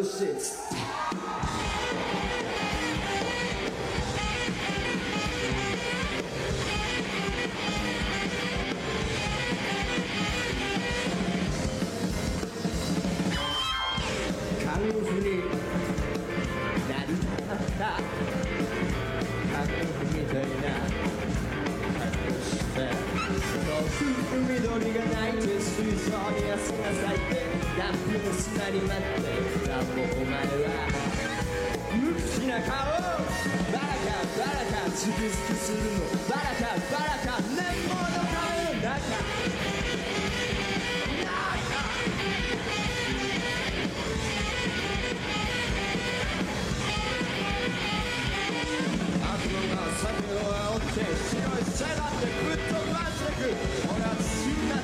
radical shit. 緑がないです水槽に休みなさいってラップにすなりまってラップお前は無口な顔バラカバラカつくづくするのバラカバラカ年俸の顔の中悪魔が酒を煽って白い背だってぶっ飛ばしてく。俺は死んだ